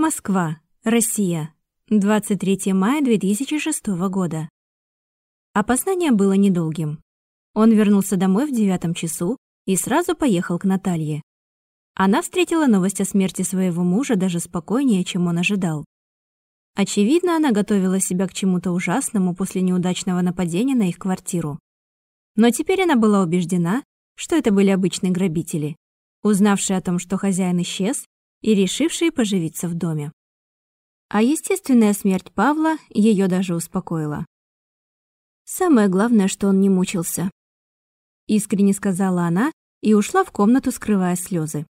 Москва, Россия. 23 мая 2006 года. Опознание было недолгим. Он вернулся домой в девятом часу и сразу поехал к Наталье. Она встретила новость о смерти своего мужа даже спокойнее, чем он ожидал. Очевидно, она готовила себя к чему-то ужасному после неудачного нападения на их квартиру. Но теперь она была убеждена, что это были обычные грабители, узнавшие о том, что хозяин исчез, и решившие поживиться в доме. А естественная смерть Павла ее даже успокоила. Самое главное, что он не мучился. Искренне сказала она и ушла в комнату, скрывая слезы.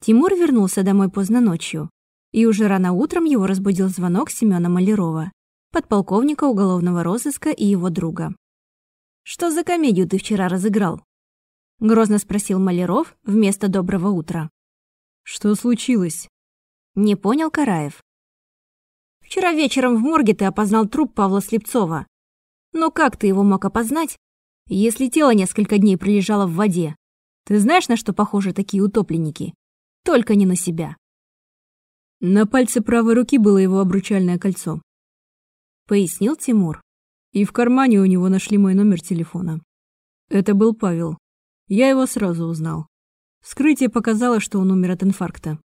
Тимур вернулся домой поздно ночью, и уже рано утром его разбудил звонок Семёна Малярова, подполковника уголовного розыска и его друга. «Что за комедию ты вчера разыграл?» Грозно спросил Маляров вместо «доброго утра». «Что случилось?» Не понял Караев. «Вчера вечером в морге ты опознал труп Павла Слепцова. Но как ты его мог опознать, если тело несколько дней пролежало в воде? Ты знаешь, на что похожи такие утопленники? Только не на себя». На пальце правой руки было его обручальное кольцо. Пояснил Тимур. И в кармане у него нашли мой номер телефона. Это был Павел. Я его сразу узнал. Вскрытие показало, что он умер от инфаркта.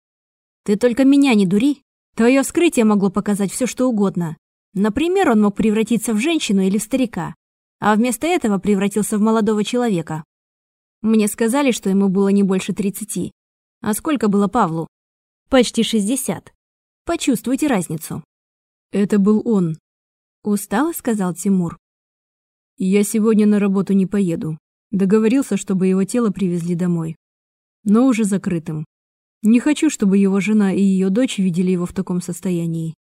Ты только меня не дури. Твое вскрытие могло показать все, что угодно. Например, он мог превратиться в женщину или в старика, а вместо этого превратился в молодого человека. Мне сказали, что ему было не больше тридцати. А сколько было Павлу? Почти шестьдесят. Почувствуйте разницу. Это был он. Устало сказал Тимур. Я сегодня на работу не поеду. Договорился, чтобы его тело привезли домой но уже закрытым. Не хочу, чтобы его жена и ее дочь видели его в таком состоянии.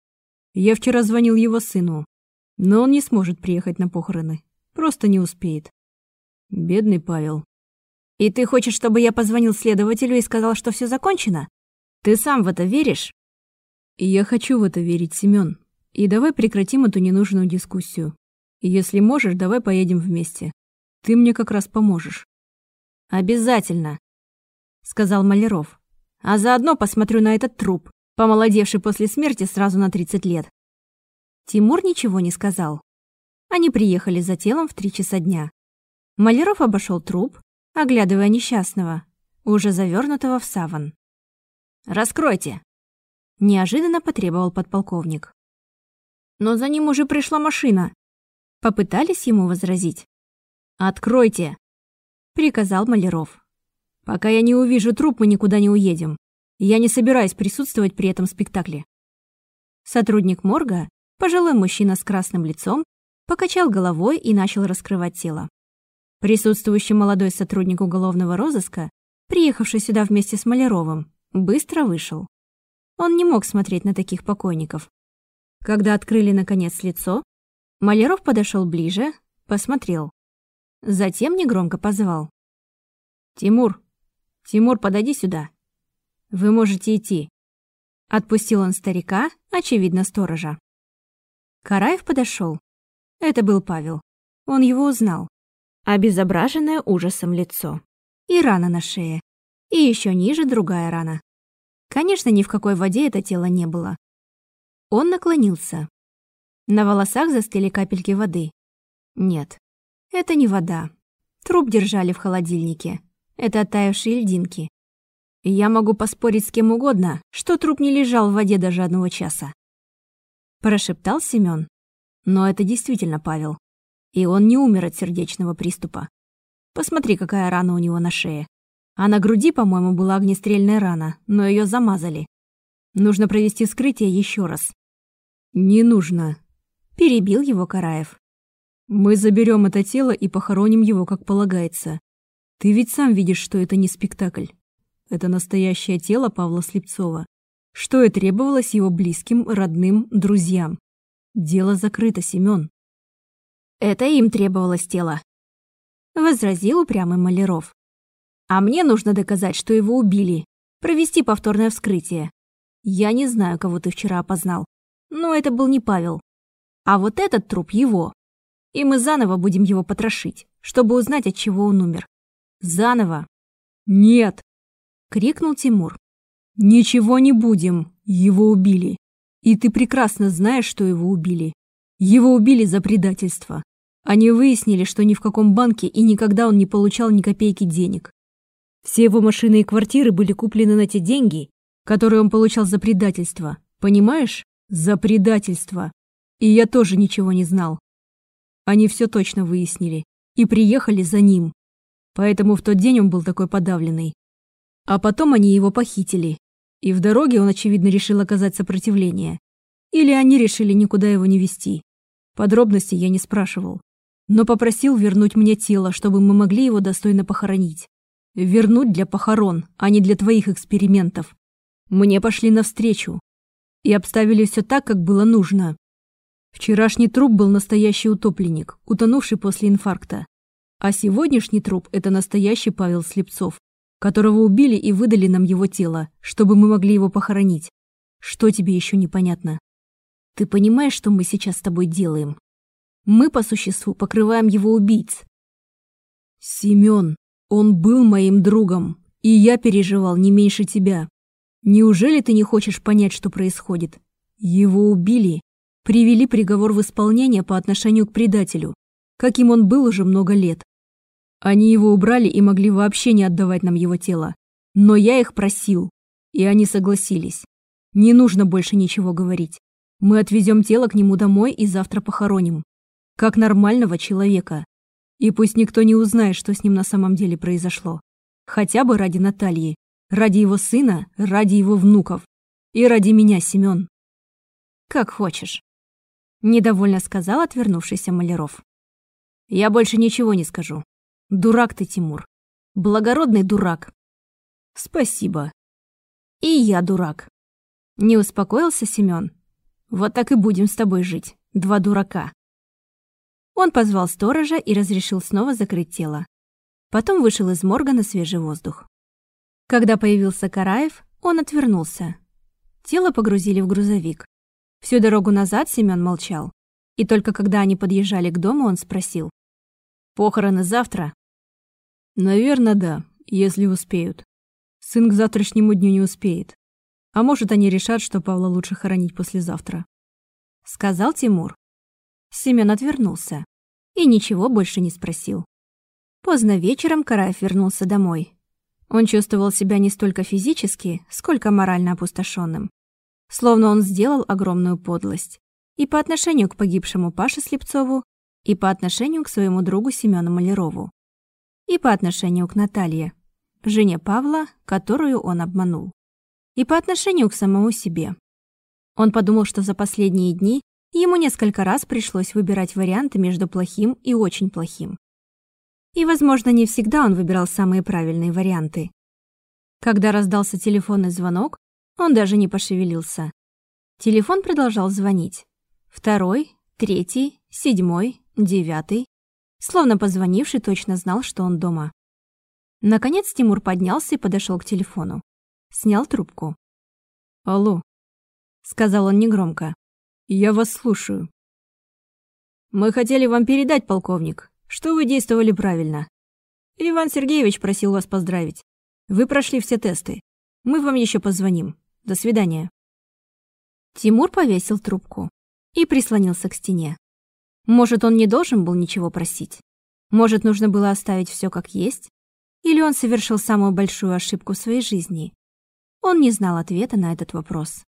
Я вчера звонил его сыну, но он не сможет приехать на похороны. Просто не успеет. Бедный Павел. И ты хочешь, чтобы я позвонил следователю и сказал, что все закончено? Ты сам в это веришь? И я хочу в это верить, Семен. И давай прекратим эту ненужную дискуссию. И если можешь, давай поедем вместе. Ты мне как раз поможешь. Обязательно сказал Маляров. А заодно посмотрю на этот труп, помолодевший после смерти сразу на 30 лет. Тимур ничего не сказал. Они приехали за телом в три часа дня. Маляров обошел труп, оглядывая несчастного, уже завернутого в саван. «Раскройте!» – неожиданно потребовал подполковник. «Но за ним уже пришла машина!» Попытались ему возразить. «Откройте!» – приказал Маляров. Пока я не увижу труп, мы никуда не уедем. Я не собираюсь присутствовать при этом спектакле. Сотрудник морга, пожилой мужчина с красным лицом, покачал головой и начал раскрывать тело. Присутствующий молодой сотрудник уголовного розыска, приехавший сюда вместе с Маляровым, быстро вышел. Он не мог смотреть на таких покойников. Когда открыли, наконец, лицо, Маляров подошел ближе, посмотрел. Затем негромко позвал. «Тимур, «Тимур, подойди сюда. Вы можете идти». Отпустил он старика, очевидно, сторожа. Караев подошел. Это был Павел. Он его узнал. Обезображенное ужасом лицо. И рана на шее. И еще ниже другая рана. Конечно, ни в какой воде это тело не было. Он наклонился. На волосах застыли капельки воды. Нет, это не вода. Труп держали в холодильнике. Это оттаившие льдинки. я могу поспорить с кем угодно, что труп не лежал в воде даже одного часа. Прошептал Семён. Но это действительно Павел. И он не умер от сердечного приступа. Посмотри, какая рана у него на шее. А на груди, по-моему, была огнестрельная рана, но ее замазали. Нужно провести вскрытие еще раз. Не нужно. Перебил его Караев. Мы заберем это тело и похороним его, как полагается. Ты ведь сам видишь, что это не спектакль. Это настоящее тело Павла Слепцова, что и требовалось его близким, родным, друзьям. Дело закрыто, Семён. Это им требовалось тело, возразил упрямый Маляров. А мне нужно доказать, что его убили, провести повторное вскрытие. Я не знаю, кого ты вчера опознал, но это был не Павел. А вот этот труп его. И мы заново будем его потрошить, чтобы узнать, от чего он умер. Заново. Нет, крикнул Тимур. Ничего не будем. Его убили. И ты прекрасно знаешь, что его убили. Его убили за предательство. Они выяснили, что ни в каком банке и никогда он не получал ни копейки денег. Все его машины и квартиры были куплены на те деньги, которые он получал за предательство. Понимаешь? За предательство. И я тоже ничего не знал. Они все точно выяснили. И приехали за ним. Поэтому в тот день он был такой подавленный. А потом они его похитили. И в дороге он, очевидно, решил оказать сопротивление. Или они решили никуда его не вести. Подробностей я не спрашивал. Но попросил вернуть мне тело, чтобы мы могли его достойно похоронить. Вернуть для похорон, а не для твоих экспериментов. Мне пошли навстречу. И обставили все так, как было нужно. Вчерашний труп был настоящий утопленник, утонувший после инфаркта. А сегодняшний труп – это настоящий Павел Слепцов, которого убили и выдали нам его тело, чтобы мы могли его похоронить. Что тебе еще непонятно? Ты понимаешь, что мы сейчас с тобой делаем? Мы, по существу, покрываем его убийц. Семен, он был моим другом, и я переживал не меньше тебя. Неужели ты не хочешь понять, что происходит? Его убили, привели приговор в исполнение по отношению к предателю, каким он был уже много лет. Они его убрали и могли вообще не отдавать нам его тело. Но я их просил, и они согласились. Не нужно больше ничего говорить. Мы отвезем тело к нему домой и завтра похороним. Как нормального человека. И пусть никто не узнает, что с ним на самом деле произошло. Хотя бы ради Натальи, ради его сына, ради его внуков. И ради меня, Семен. Как хочешь. Недовольно сказал отвернувшийся Маляров. Я больше ничего не скажу. Дурак ты, Тимур. Благородный дурак. Спасибо. И я дурак. Не успокоился Семен. Вот так и будем с тобой жить, два дурака. Он позвал сторожа и разрешил снова закрыть тело. Потом вышел из морга на свежий воздух. Когда появился Караев, он отвернулся. Тело погрузили в грузовик. Всю дорогу назад Семён молчал. И только когда они подъезжали к дому, он спросил. «Похороны завтра?» «Наверное, да, если успеют. Сын к завтрашнему дню не успеет. А может, они решат, что Павла лучше хоронить послезавтра. Сказал Тимур. Семен отвернулся и ничего больше не спросил. Поздно вечером Караев вернулся домой. Он чувствовал себя не столько физически, сколько морально опустошенным. Словно он сделал огромную подлость. И по отношению к погибшему Паше Слепцову, и по отношению к своему другу Семену Малярову, и по отношению к Наталье, жене Павла, которую он обманул и по отношению к самому себе. Он подумал, что за последние дни ему несколько раз пришлось выбирать варианты между плохим и очень плохим. И, возможно, не всегда он выбирал самые правильные варианты. Когда раздался телефонный звонок, он даже не пошевелился. Телефон продолжал звонить. Второй, третий, седьмой, девятый. Словно позвонивший точно знал, что он дома. Наконец Тимур поднялся и подошел к телефону. Снял трубку. «Алло», — сказал он негромко. «Я вас слушаю». «Мы хотели вам передать, полковник, что вы действовали правильно. Иван Сергеевич просил вас поздравить. Вы прошли все тесты. Мы вам еще позвоним. До свидания». Тимур повесил трубку и прислонился к стене. Может, он не должен был ничего просить? Может, нужно было оставить все как есть? Или он совершил самую большую ошибку в своей жизни он не знал ответа на этот вопрос.